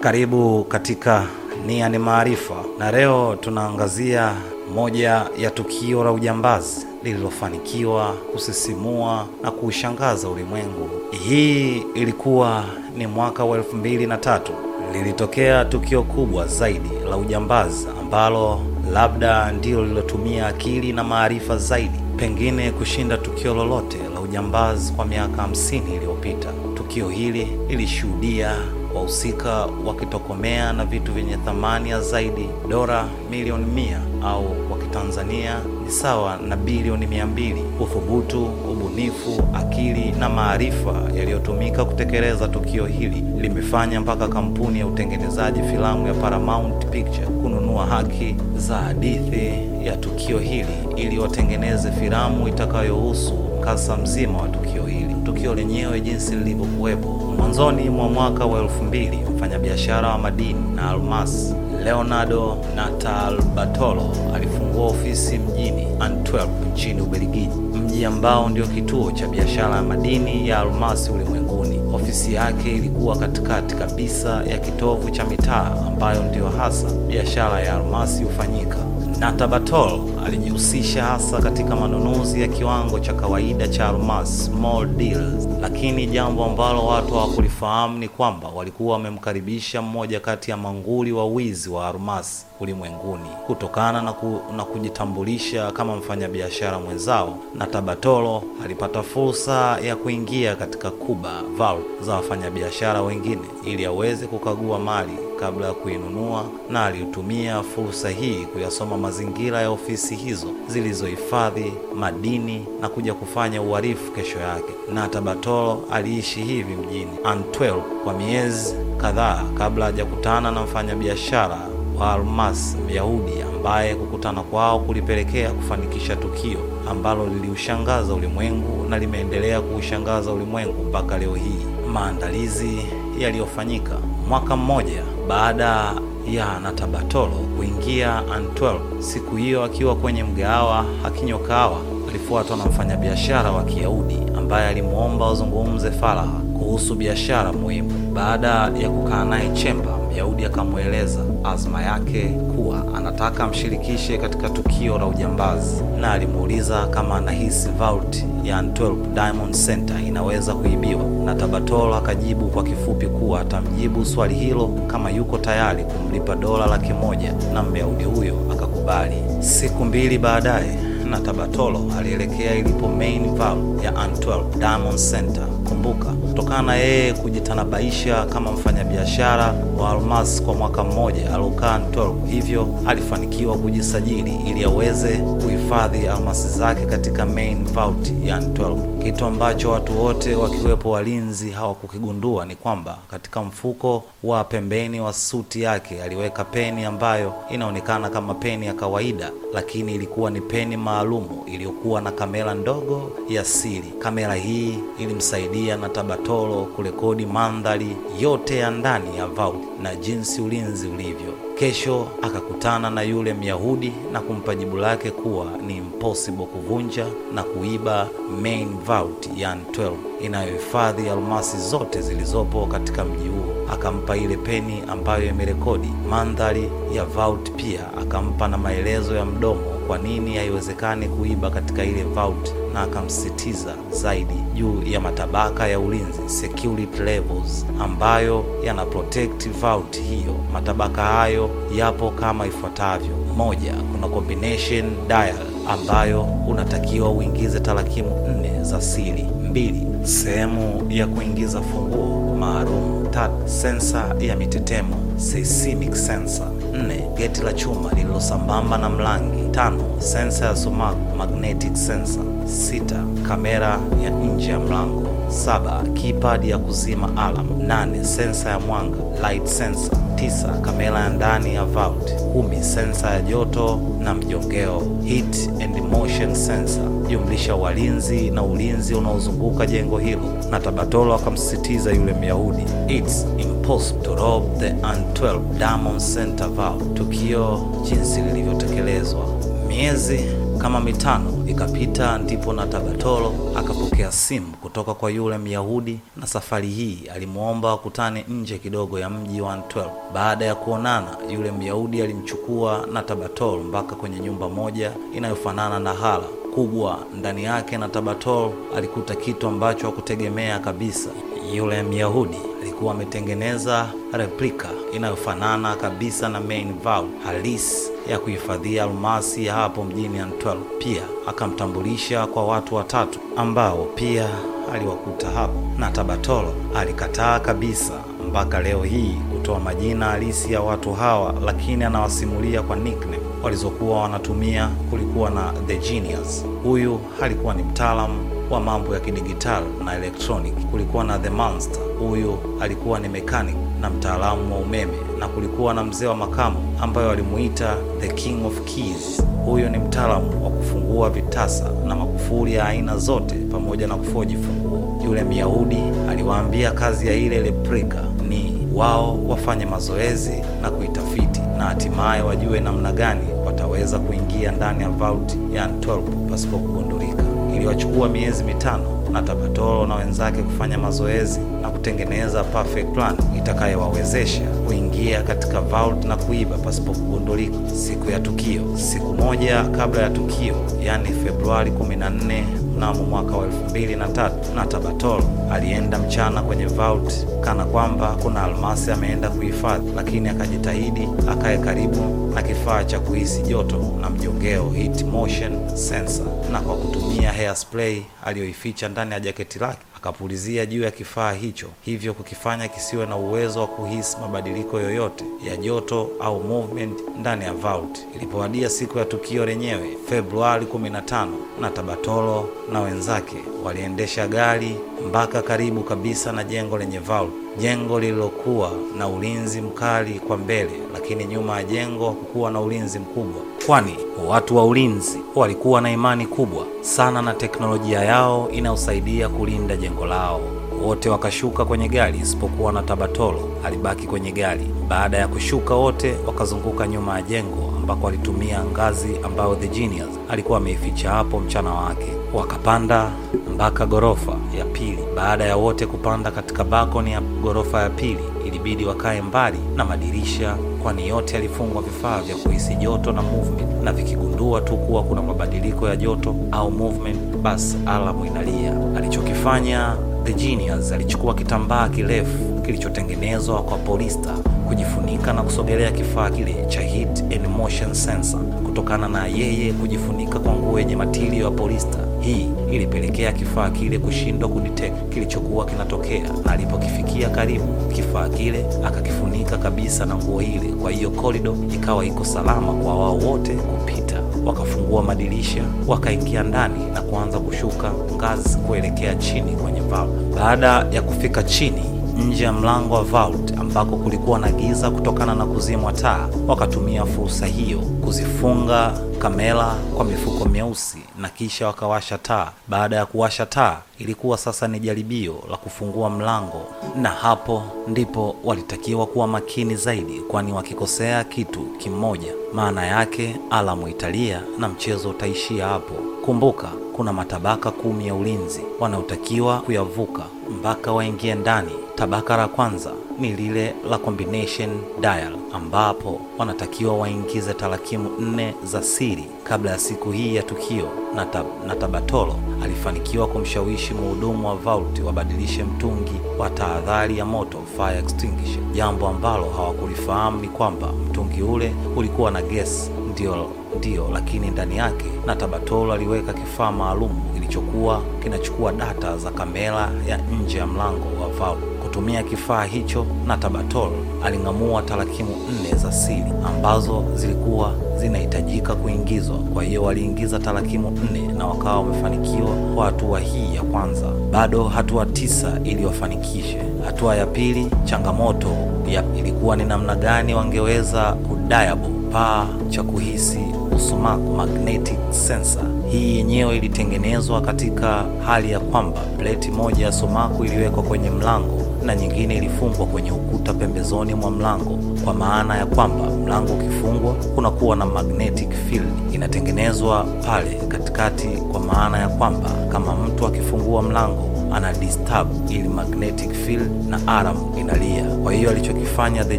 Karibu katika Nia ni Maarifa, na leo tunaangazia moja ya tukio la ujambazi lililofanikiwa kusisimua na kuushangaza ulimwengu. Hii ilikuwa ni mwaka wa elfu mbili na tatu. Lilitokea tukio kubwa zaidi la ujambazi ambalo labda ndilo lililotumia akili na maarifa zaidi pengine kushinda tukio lolote la ujambazi kwa miaka hamsini iliyopita. Tukio hili lilishuhudia wahusika wakitokomea na vitu vyenye thamani ya zaidi dola milioni mia au kwa kitanzania ni sawa na bilioni mia mbili. Uthubutu, ubunifu, akili na maarifa yaliyotumika kutekeleza tukio hili limefanya mpaka kampuni ya utengenezaji filamu ya Paramount Picture kununua haki za hadithi ya tukio hili ili watengeneze filamu itakayohusu kasa mzima wa tukio hili. Tukio lenyewe jinsi lilivyokuwepo mwanzoni mwa mwaka wa elfu mbili, mfanyabiashara wa madini na almasi Leonardo Natalbatolo alifungua ofisi mjini Antwerp nchini Ubelgiji, mji ambao ndio kituo cha biashara ya madini ya almasi ulimwenguni. Ofisi yake ilikuwa katikati kabisa ya kitovu cha mitaa ambayo ndiyo hasa biashara ya almasi hufanyika. Natabatolo alijihusisha hasa katika manunuzi ya kiwango cha kawaida cha almasi, small deals, lakini jambo ambalo watu hawakulifahamu ni kwamba walikuwa wamemkaribisha mmoja kati ya manguli wa wizi wa almasi ulimwenguni. Kutokana na, ku, na kujitambulisha kama mfanyabiashara mwenzao, na tabatolo alipata fursa ya kuingia katika kuba val za wafanyabiashara wengine ili aweze kukagua mali kabla ya kuinunua, na alitumia fursa hii kuyasoma mazingira ya ofisi hizo zilizohifadhi madini na kuja kufanya uharifu kesho yake. Na Tabatolo aliishi hivi mjini Antwerp kwa miezi kadhaa kabla hajakutana na mfanyabiashara wa almasi Myahudi ambaye kukutana kwao kulipelekea kufanikisha tukio ambalo liliushangaza ulimwengu na limeendelea kuushangaza ulimwengu mpaka leo hii. Maandalizi yaliyofanyika mwaka mmoja baada ya Natabatolo kuingia Antwerp, siku hiyo akiwa kwenye mgahawa akinywa kahawa, alifuatwa na mfanyabiashara wa Kiyahudi ambaye alimwomba wazungumze faragha kuhusu biashara muhimu. Baada ya kukaa naye chemba, Myahudi akamweleza azma yake kuwa anataka amshirikishe katika tukio la ujambazi, na alimuuliza kama anahisi vault ya Antwerp Diamond Center inaweza kuibiwa, na Tabatolo akajibu kwa kifupi kuwa atamjibu swali hilo kama yuko tayari kumlipa dola laki moja, na Myahudi huyo akakubali. Siku mbili baadaye na Tabatolo alielekea ilipo main vault ya Antwerp Diamond Center. Kumbuka, kutokana na yeye kujitanabaisha kama mfanyabiashara wa almasi kwa mwaka mmoja aliokaa Antwerp, hivyo alifanikiwa kujisajili ili aweze kuhifadhi almasi zake katika main vault ya Antwerp. Kitu ambacho watu wote wakiwepo walinzi hawakukigundua ni kwamba katika mfuko wa pembeni wa suti yake aliweka peni ambayo inaonekana kama peni ya kawaida, lakini ilikuwa ni peni maalumu iliyokuwa na kamera ndogo ya siri. Kamera hii ilimsaidia na Tabatolo kurekodi mandhari yote ya ndani ya vault na jinsi ulinzi ulivyo. Kesho akakutana na yule Myahudi na kumpa jibu lake kuwa ni impossible kuvunja na kuiba main vault yani 12 inayohifadhi almasi zote zilizopo katika mji huo. Akampa ile peni ambayo imerekodi mandhari ya vault, pia akampa na maelezo ya mdomo kwa nini haiwezekani kuiba katika ile vault, na akamsisitiza zaidi juu ya matabaka ya ulinzi security levels ambayo yana protect vault hiyo. Matabaka hayo yapo kama ifuatavyo: moja, kuna combination dial ambayo unatakiwa uingize tarakimu nne za siri. Mbili, sehemu ya kuingiza funguo maalum. Tatu, sensa ya mitetemo seismic sensor. Nne, geti la chuma lililosambamba na mlangi. Tano, sensa ya sumaku magnetic sensor. Sita, kamera ya nje ya mlango. Saba, keypad ya kuzima alarm. Nane, sensa ya mwanga light sensor. Tisa, kamera ya ndani ya vault. Kumi, sensa ya joto na mjongeo heat and motion sensor, jumlisha walinzi na ulinzi unaozunguka jengo hilo. Na Tabatolo akamsisitiza yule Myahudi, it's impossible to rob the Antwerp Diamond Center vault. Tukio jinsi lilivyotekelezwa miezi kama mitano ikapita, ndipo na Tabatolo akapokea simu kutoka kwa yule Myahudi, na safari hii alimwomba wakutane nje kidogo ya mji wa Antwerp. Baada ya kuonana, yule Myahudi alimchukua na Tabatolo mpaka kwenye nyumba moja inayofanana na hala kubwa. Ndani yake na Tabatolo alikuta kitu ambacho hakutegemea kabisa. Yule Myahudi alikuwa ametengeneza replika inayofanana kabisa na main valve halisi ya kuhifadhia almasi hapo mjini Antwerp. Pia akamtambulisha kwa watu watatu ambao pia aliwakuta hapo, na Tabatolo alikataa kabisa mpaka leo hii kutoa majina halisi ya watu hawa, lakini anawasimulia kwa nickname walizokuwa wanatumia. Kulikuwa na The Genius, huyu alikuwa ni mtaalamu wa mambo ya kidigitali na electronic. Kulikuwa na The Monster, huyu alikuwa ni mechanic na mtaalamu wa umeme, na kulikuwa na mzee wa makamu ambayo walimuita The King of Keys. Huyu ni mtaalamu wa kufungua vitasa na makufuli ya aina zote pamoja na kufoji funguo. Yule Myahudi aliwaambia kazi ya ile leprika ni wao wafanye mazoezi na kuitafiti na hatimaye wajue namna gani wataweza kuingia ndani ya vault ya Antwerp pasipo kugundulika. Iliwachukua miezi mitano na Tabatolo na wenzake kufanya mazoezi na kutengeneza perfect plan itakayowawezesha kuingia katika vault na kuiba pasipo kugundulika. Siku ya tukio, siku moja kabla ya tukio, yani Februari 14 mnamo mwaka wa elfu mbili na tatu na Tabatolo alienda mchana kwenye vault kana kwamba kuna almasi ameenda kuhifadhi, lakini akajitahidi akaye karibu na kifaa cha kuhisi joto na mjongeo heat motion sensor, na kwa kutumia hairspray aliyoificha ndani ya jaketi lake akapulizia juu ya kifaa hicho, hivyo kukifanya kisiwe na uwezo wa kuhisi mabadiliko yoyote ya joto au movement ndani ya vault. Ilipowadia siku ya tukio lenyewe Februari 15, na Tabatolo na wenzake waliendesha gari mpaka karibu kabisa na jengo lenye vault, jengo lililokuwa na ulinzi mkali kwa mbele, lakini nyuma ya jengo hakukuwa na ulinzi mkubwa, kwani watu wa ulinzi walikuwa na imani kubwa sana na teknolojia yao inayosaidia kulinda jengo lao. Wote wakashuka kwenye gari isipokuwa na Tabatolo alibaki kwenye gari. Baada ya kushuka, wote wakazunguka nyuma ya jengo ambako alitumia ngazi ambayo The Genius alikuwa ameificha hapo mchana wake. Wakapanda mpaka ghorofa ya pili. Baada ya wote kupanda katika balkoni ya ghorofa ya pili, ilibidi wakae mbali na madirisha, kwani yote yalifungwa vifaa vya kuhisi joto na movement, na vikigundua tu kuwa kuna mabadiliko ya joto au movement, basi alamu inalia. Alichokifanya The Genius alichukua kitambaa kirefu kilichotengenezwa kwa polista kujifunika na kusogelea kifaa kile cha heat and motion sensor. Kutokana na yeye kujifunika kwa nguo yenye matilio ya polista, hii ilipelekea kifaa kile kushindwa kudetect kilichokuwa kinatokea, na alipokifikia karibu, kifaa kile akakifunika kabisa na nguo ile. Kwa hiyo korido ikawa iko salama kwa wao wote kupita. Wakafungua madirisha, wakaingia ndani na kuanza kushuka ngazi kuelekea chini kwenye vault. Baada ya kufika chini nje ya mlango wa vault ambako kulikuwa na giza kutokana na kuzimwa taa, wakatumia fursa hiyo kuzifunga kamera kwa mifuko meusi na kisha wakawasha taa. Baada ya kuwasha taa, ilikuwa sasa ni jaribio la kufungua mlango, na hapo ndipo walitakiwa kuwa makini zaidi, kwani wakikosea kitu kimoja, maana yake alamu italia na mchezo utaishia hapo. Kumbuka, kuna matabaka kumi ya ulinzi wanaotakiwa kuyavuka mpaka waingie ndani. Tabaka la kwanza ni lile la combination dial, ambapo wanatakiwa waingize tarakimu nne za siri kabla ya siku hii ya tukio, na, tab na Tabatolo alifanikiwa kumshawishi mhudumu wa vault wabadilishe mtungi wa tahadhari ya moto fire extinguisher. Jambo ambalo hawakulifahamu ni kwamba mtungi ule ulikuwa na gesi ndio ndio, lakini ndani yake na Tabatolo aliweka kifaa maalum kilichokuwa kinachukua data za kamera ya nje ya mlango wa valve. Kutumia kifaa hicho, na Tabatolo aling'amua tarakimu nne za siri ambazo zilikuwa zinahitajika kuingizwa. Kwa hiyo waliingiza tarakimu nne na wakawa wamefanikiwa kwa hatua hii ya kwanza. Bado hatua tisa ili wafanikishe. Hatua ya pili, changamoto ya ilikuwa ni namna gani wangeweza kudiable paa cha kuhisi usumaku magnetic sensor. Hii yenyewe ilitengenezwa katika hali ya kwamba pleti moja ya sumaku iliwekwa kwenye mlango na nyingine ilifungwa kwenye ukuta pembezoni mwa mlango. kwa maana ya kwamba mlango ukifungwa kunakuwa na magnetic field inatengenezwa pale katikati, kwa maana ya kwamba kama mtu akifungua mlango ana disturb ili magnetic field na alarm inalia. Kwa hiyo alichokifanya the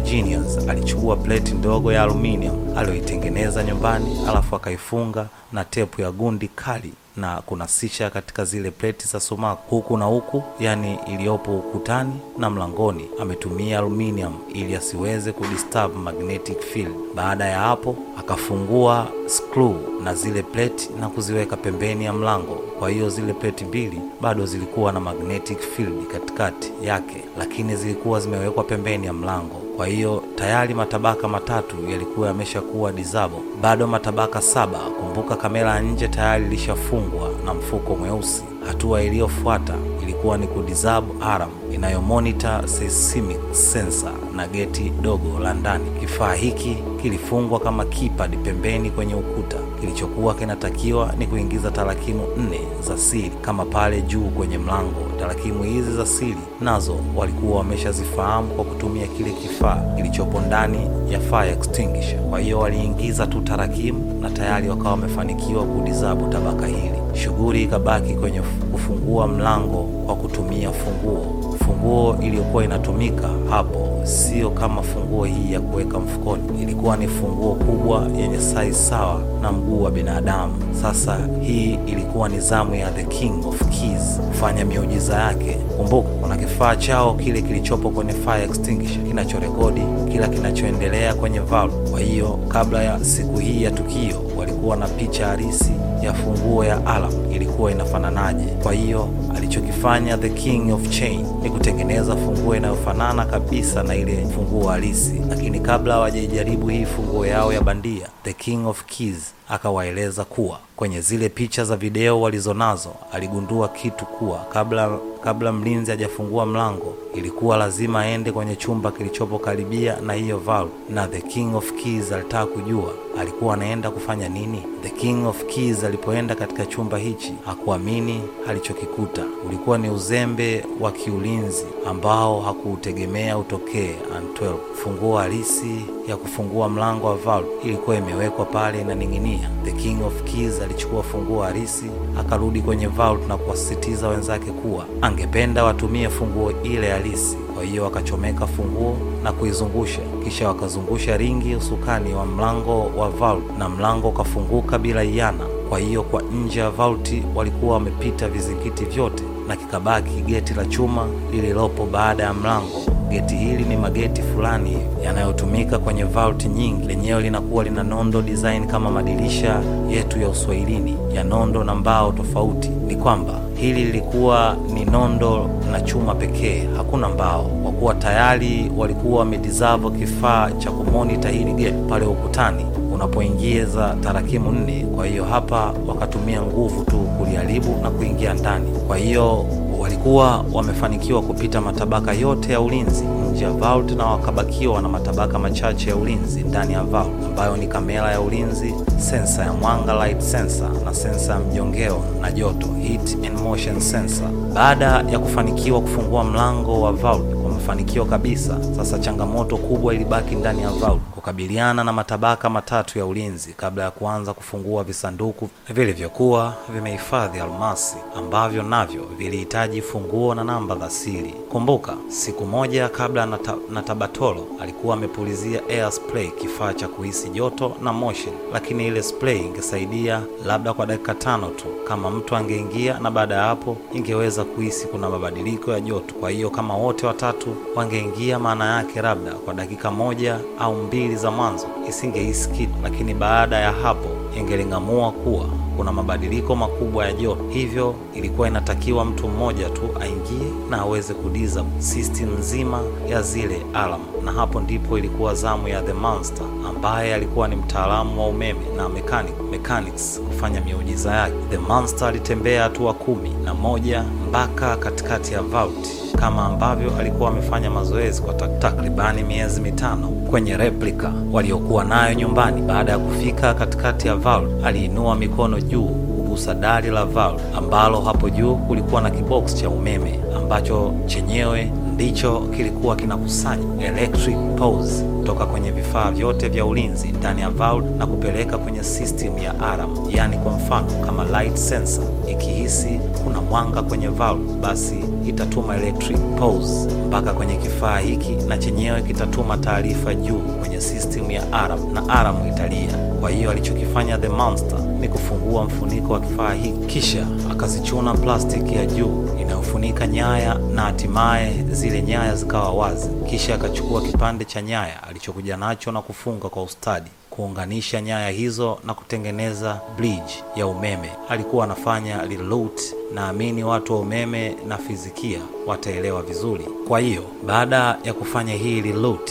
genius, alichukua plate ndogo ya aluminium aliyoitengeneza nyumbani, alafu akaifunga na tepu ya gundi kali na kunasisha katika zile pleti za sumaku huku na huku, yani iliyopo ukutani na mlangoni. Ametumia aluminium ili asiweze kudisturb magnetic field. Baada ya hapo, akafungua screw na zile pleti na kuziweka pembeni ya mlango. Kwa hiyo zile pleti mbili bado zilikuwa na magnetic field katikati yake, lakini zilikuwa zimewekwa pembeni ya mlango. Kwa hiyo tayari matabaka matatu yalikuwa yameshakuwa disable, bado matabaka saba. Kumbuka kamera nje tayari ilishafungwa na mfuko mweusi. Hatua iliyofuata ilikuwa ni kudisab alarm inayomonita seismic sensor na geti dogo la ndani. Kifaa hiki kilifungwa kama keypad pembeni kwenye ukuta. Kilichokuwa kinatakiwa ni kuingiza tarakimu nne za siri kama pale juu kwenye mlango. Tarakimu hizi za siri nazo walikuwa wameshazifahamu kwa kutumia kile kifaa kilichopo ndani ya fire extinguisher. Kwa hiyo waliingiza tu tarakimu na tayari wakawa wamefanikiwa kudisabu tabaka hili. Shughuli ikabaki kwenye kufungua mlango kwa kutumia funguo. Funguo iliyokuwa inatumika hapo sio kama funguo hii ya kuweka mfukoni, ilikuwa ni funguo kubwa yenye size sawa na mguu wa binadamu. Sasa hii ilikuwa ni zamu ya the king of keys kufanya miujiza yake. Kumbuka kuna kifaa chao kile kilichopo kwenye fire extinguisher kinachorekodi kila kinachoendelea kwenye valve. Kwa hiyo kabla ya siku hii ya tukio walikuwa na picha halisi ya funguo ya alarm ilikuwa inafananaje. Kwa hiyo alichokifanya the king of chain ni kutengeneza funguo inayofanana kabisa na ile funguo halisi, lakini kabla hawajaijaribu hii funguo yao ya bandia, the king of keys akawaeleza kuwa kwenye zile picha za video walizonazo aligundua kitu kuwa kabla kabla mlinzi hajafungua mlango ilikuwa lazima aende kwenye chumba kilichopo karibia na hiyo valve, na the king of keys alitaka kujua alikuwa anaenda kufanya nini. The king of keys alipoenda katika chumba hichi hakuamini alichokikuta. Ulikuwa ni uzembe wa kiulinzi ambao hakuutegemea utokee. Antwerp, funguo halisi ya kufungua mlango wa valve ilikuwa imewekwa pale inaning'inia. The king of keys alichukua funguo halisi akarudi kwenye valve na kuwasisitiza wenzake kuwa angependa watumie funguo ile halisi. Kwa hiyo wakachomeka funguo na kuizungusha, kisha wakazungusha ringi usukani wa mlango wa valve na mlango ukafunguka bila iana. Kwa hiyo kwa nje ya vaulti walikuwa wamepita vizingiti vyote na kikabaki geti la chuma lililopo baada ya mlango. Geti hili ni mageti fulani yanayotumika kwenye vaulti nyingi. Lenyewe linakuwa lina nondo design kama madirisha yetu ya uswahilini ya nondo na mbao tofauti. Ni kwamba hili lilikuwa ni nondo na chuma pekee, hakuna mbao, kwa kuwa tayari walikuwa wamedizavo kifaa cha kumonita hili geti pale ukutani unapoingiza tarakimu nne. Kwa hiyo hapa wakatumia nguvu tu kuliharibu na kuingia ndani. Kwa hiyo walikuwa wamefanikiwa kupita matabaka yote ya ulinzi nje ya vault na wakabakiwa na matabaka machache ya ulinzi ndani ya vault ambayo ni kamera ya ulinzi, sensa ya mwanga light sensor, na sensa ya mjongeo na joto heat and motion sensor. Baada ya kufanikiwa kufungua mlango wa vault kwa mafanikio kabisa, sasa changamoto kubwa ilibaki ndani ya vault kukabiliana na matabaka matatu ya ulinzi kabla ya kuanza kufungua visanduku vilivyokuwa vimehifadhi almasi ambavyo navyo vilihitaji funguo na namba za siri. Kumbuka, siku moja kabla na, ta na Tabatolo alikuwa amepulizia air spray, kifaa cha kuhisi joto na motion, lakini ile spray ingesaidia labda kwa dakika tano tu kama mtu angeingia, na baada ya hapo ingeweza kuhisi kuna mabadiliko ya joto. Kwa hiyo kama wote watatu wangeingia, maana yake labda kwa dakika moja au mbili za mwanzo isingehisi kitu, lakini baada ya hapo ingeling'amua kuwa kuna mabadiliko makubwa ya joto. Hivyo ilikuwa inatakiwa mtu mmoja tu aingie na aweze kudiza system nzima ya zile alam na hapo ndipo ilikuwa zamu ya the monster ambaye alikuwa ni mtaalamu wa umeme na mechanic, mechanics kufanya miujiza yake. The monster alitembea hatua kumi na moja mpaka katikati ya vault kama ambavyo alikuwa amefanya mazoezi kwa takribani miezi mitano kwenye replika waliokuwa nayo nyumbani. Baada ya kufika katikati ya vault, aliinua mikono juu kugusa dari la vault ambalo hapo juu kulikuwa na kibox cha umeme ambacho chenyewe ndicho kilikuwa kinakusanya electric pulse kwenye vifaa vyote vya ulinzi ndani ya valve na kupeleka kwenye system ya alarm. Yaani, kwa mfano kama light sensor ikihisi kuna mwanga kwenye valve, basi itatuma electric pulse mpaka kwenye kifaa hiki, na chenyewe kitatuma taarifa juu kwenye system ya alarm na alarm italia. Kwa hiyo alichokifanya the monster ni kufungua mfuniko wa kifaa hiki, kisha akazichuna plastiki ya juu inayofunika nyaya na hatimaye zile nyaya zikawa wazi. Kisha akachukua kipande cha nyaya alichokuja nacho na kufunga kwa ustadi kuunganisha nyaya hizo na kutengeneza bridge ya umeme. Alikuwa anafanya reroute. Naamini watu wa umeme na fizikia wataelewa vizuri. Kwa hiyo baada ya kufanya hii reload,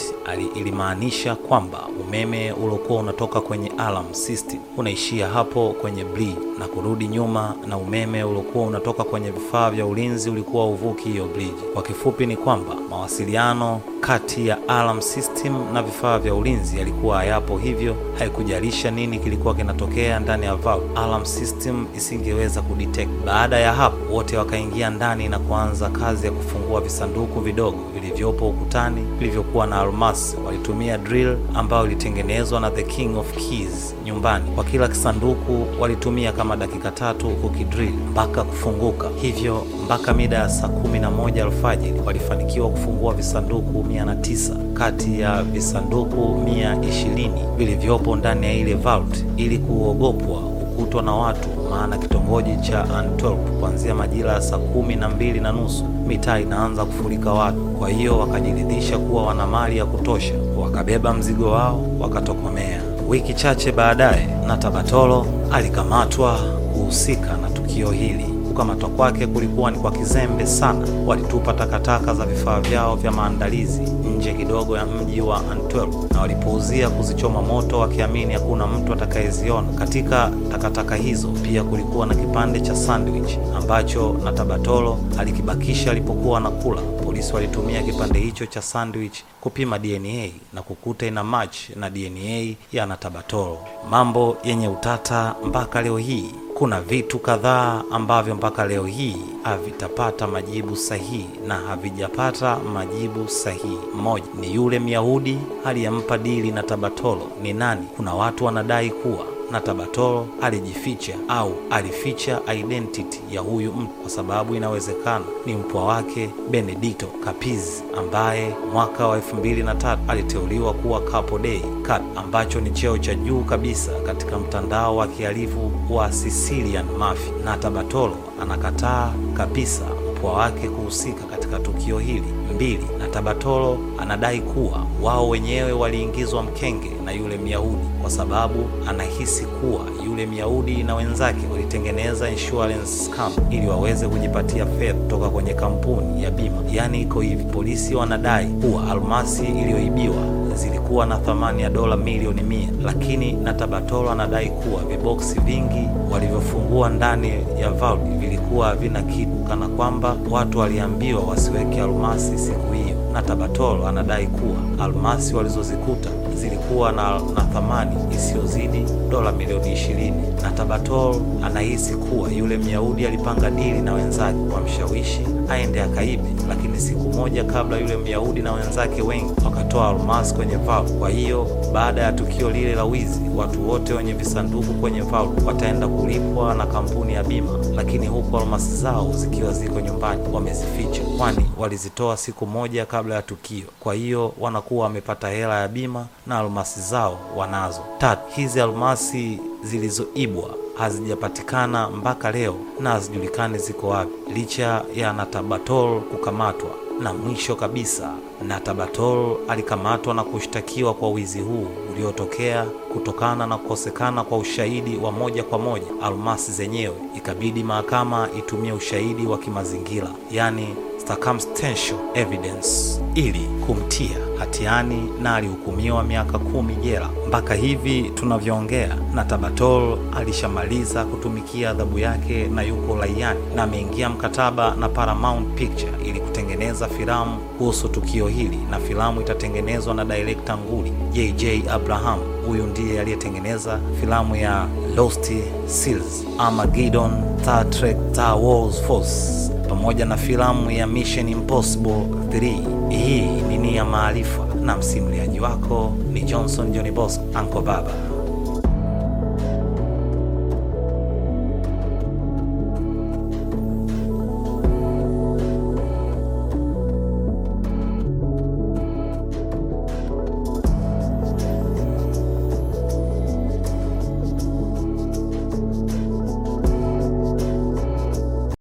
ilimaanisha kwamba umeme uliokuwa unatoka kwenye alarm system unaishia hapo kwenye bridge na kurudi nyuma, na umeme uliokuwa unatoka kwenye vifaa vya ulinzi ulikuwa uvuki hiyo bridge. Kwa kifupi ni kwamba mawasiliano kati ya alarm system na vifaa vya ulinzi yalikuwa hayapo, hivyo haikujalisha nini kilikuwa kinatokea ndani ya valve, alarm system isingeweza kudetect. Baada ya hapo, wote wakaingia ndani na kuanza kazi ya kufungua visanduku vidogo vilivyopo ukutani vilivyokuwa na almasi. Walitumia drill ambayo ilitengenezwa na the king of keys nyumbani. Kwa kila kisanduku walitumia kama dakika tatu kukidrill mpaka kufunguka. Hivyo mpaka mida ya saa kumi na moja alfajiri walifanikiwa kufungua visanduku mia na tisa kati ya visanduku mia ishirini vilivyopo ndani ya ile vault ili kuogopwa kukutwa na watu, maana kitongoji cha Antwerp kuanzia majira ya saa kumi na mbili na nusu mitaa inaanza kufurika watu. Kwa hiyo wakajiridhisha kuwa wana mali ya kutosha, wakabeba mzigo wao wakatokomea. Wiki chache baadaye, Natabatolo alikamatwa kuhusika na tukio hili. Kukamatwa kwake kulikuwa ni kwa kizembe sana. Walitupa takataka za vifaa vyao vya maandalizi nje kidogo ya mji wa Antwerp na walipouzia kuzichoma moto, wakiamini hakuna mtu atakayeziona. Katika takataka hizo pia kulikuwa na kipande cha sandwich ambacho Natabatolo alikibakisha alipokuwa anakula. Polisi walitumia kipande hicho cha sandwich kupima DNA na kukuta ina match na DNA ya Natabatoro. Mambo yenye utata mpaka leo hii. Kuna vitu kadhaa ambavyo mpaka leo hii havitapata majibu sahihi na havijapata majibu sahihi. Mmoja ni yule Myahudi aliyempa dili na Tabatolo ni nani? Kuna watu wanadai kuwa Natabatolo alijificha au alificha identity ya huyu mtu kwa sababu inawezekana ni mpwa wake Benedito Capiz ambaye mwaka wa elfu mbili na tatu aliteuliwa kuwa Capo Dei Cap, ambacho ni cheo cha juu kabisa katika mtandao wa kihalifu wa Sicilian Mafia. na Tabatoro anakataa kabisa mpwa wake kuhusika katika tukio hili. Mbili, na Tabatolo anadai kuwa wao wenyewe waliingizwa mkenge na yule Myahudi kwa sababu anahisi kuwa yule Myahudi na wenzake walitengeneza insurance scam ili waweze kujipatia fedha kutoka kwenye kampuni ya bima. Yaani iko hivi, polisi wanadai kuwa almasi iliyoibiwa zilikuwa na thamani ya dola milioni mia, lakini Natabatolo anadai kuwa viboksi vingi walivyofungua ndani ya vault vilikuwa havina kitu, kana kwamba watu waliambiwa wasiweke almasi siku hiyo. Natabatolo anadai kuwa almasi walizozikuta zilikuwa na, na thamani isiyozidi dola milioni ishirini. na Tabatolo anahisi kuwa yule Myahudi alipanga dili na wenzake wamshawishi aende akaibe, lakini siku moja kabla yule Myahudi na wenzake wengi wakatoa almasi kwenye valu. Kwa hiyo baada ya tukio lile la wizi, watu wote wenye visanduku kwenye valu wataenda kulipwa na kampuni ya bima, lakini huku almasi zao zikiwa ziko nyumbani wamezificha, kwani walizitoa siku moja kabla ya tukio. Kwa hiyo wanakuwa wamepata hela ya bima na almasi zao wanazo. Tatu, hizi almasi zilizoibwa hazijapatikana mpaka leo na hazijulikani ziko wapi, licha ya Natabatol kukamatwa. Na mwisho kabisa, Natabatol alikamatwa na kushtakiwa kwa wizi huu uliotokea kutokana na kukosekana kwa ushahidi wa moja kwa moja almasi zenyewe. Ikabidi mahakama itumie ushahidi wa kimazingira, yani circumstantial evidence ili kumtia hatiani na alihukumiwa miaka kumi jela. Mpaka hivi tunavyoongea, na Tabatol alishamaliza kutumikia adhabu yake na yuko laiani na ameingia mkataba na Paramount Picture ili kutengeneza filamu kuhusu tukio hili, na filamu itatengenezwa na director nguli JJ Abraham. Huyu ndiye aliyetengeneza filamu ya Lost Seals, Armageddon, Star Trek, Star Wars Force pamoja na filamu ya Mission Impossible 3. Hii ni Nia Maarifa na msimuliaji wako ni Johnson John Bosco Anko Baba.